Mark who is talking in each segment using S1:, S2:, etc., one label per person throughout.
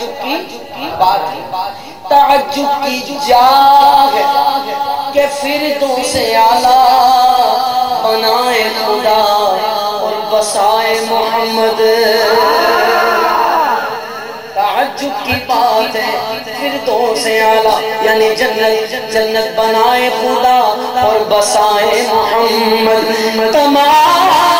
S1: تعجب کی بات ہے۔ تعجب کی جا ہے کہ پھر تو سے آلہ بنائے خدا اور بسائے محمد۔ تعجب کی بات ہے پھر تو سے آلہ یعنی جنت جنت بنائے خدا اور بسائے محمد۔ تماشا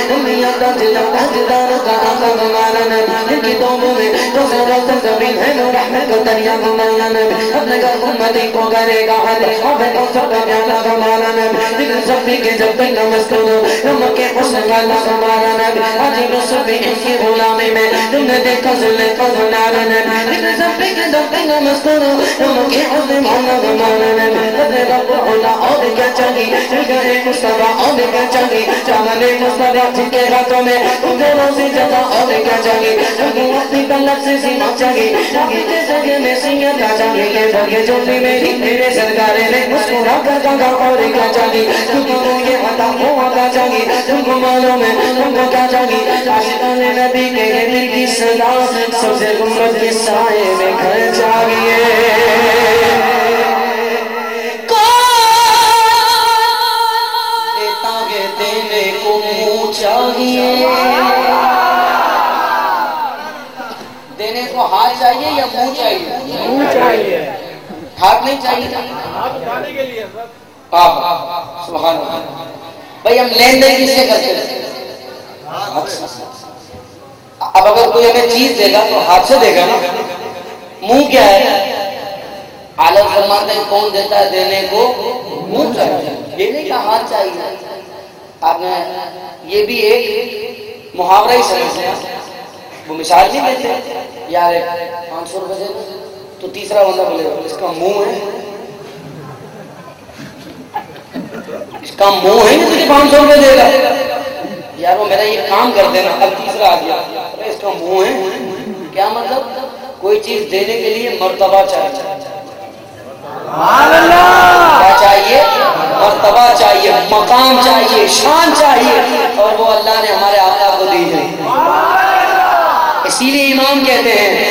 S1: دنیا کا آقا نبی ان کی دوموں میں ہے، نور رحمت کا دریا نبی۔ اپنے گھر امتی کو کرے گا سب کا پیالا نبی۔ سبھی کے جب تک کے حسن نبی۔ عجیب سبھی ان کی غلامی میں، تم نے دیکھا ذلے کا نبی۔ سبھی کے جب تک کے حسن نبی۔ رب اولا اور کیا چاہیے؟ مصطفیٰ اور کیا چاہیے؟ چاہنے مصطفیٰ جن کے میں ادھر روزی جگہ اور کیا چاہیے جگہ اپنی طلب سے سینا چاہیے جگہ کے جگہ میں سینا کیا چاہیے کہ بھگے جو بھی میری میرے سرکارے نے مسکرا کر جگہ اور کیا چاہیے تم کو یہ عطا ہوا کیا چاہیے تم کو معلوم ہے تم کو کیا چاہیے عاشقان نبی کے یہ دل کی صدا سب سے گمت کے سائے میں گھر چاہیے ہاتھ چاہیے یا منہ چاہیے؟
S2: منہ چاہیے۔
S1: ہاتھ نہیں چاہیے۔ سبحان اللہ۔ بھائی ہم لین دین کس سے کرتے ہیں؟ اب اگر کوئی ہمیں چیز دے گا تو ہاتھ سے دے گا نا۔ منہ کیا ہے؟ عالم فرماتے ہیں کون دیتا ہے دینے کو؟ منہ چاہیے۔ دینے کا ہاتھ چاہیے۔ آپ نے یہ بھی ایک محاورہ ہی سمجھتے ہیں وہ مثال نہیں دیتے۔ یار پانچ سو روپے دے دو تو تیسرا بندہ بولے اس کا منہ ہے؟ اس کا منہ ہے تجھے پانچ سو روپے دے گا؟ یار وہ میرا یہ کام کر دینا اب تیسرا آ گیا۔ اس کا منہ ہے؟ کیا مطلب؟ کوئی چیز دینے کے لیے مرتبہ چاہیے۔ کیا چاہیے؟ مرتبہ چاہیے مقام چاہیے شان چاہیے۔ اور وہ اللہ نے ہمارے آقا کو دی ہے اسی لیے امام کہتے ہیں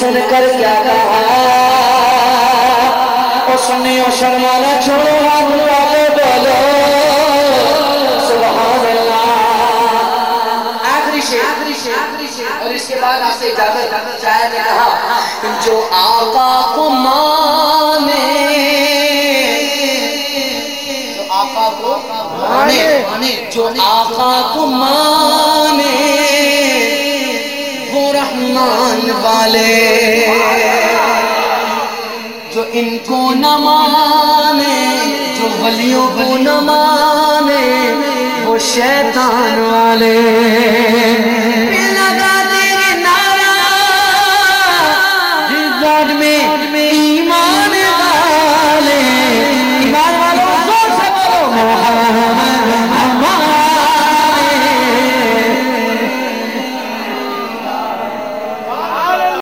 S1: سن کر کیا کہا؟ اور سنیوں شرمانا چھوڑو ہاتھ بولو۔ سبحان اللہ۔ آخری شیء اور اس کے بعد آپ سے اجازت نے کہا جو آقا کو مانے جو آقا کو مانے۔ جو آقا کو مانے رحمان والے جو ان کو نہ مانے، جو ولیوں کو نہ مانے، وہ شیطان والے۔ لگا جی تیرے میں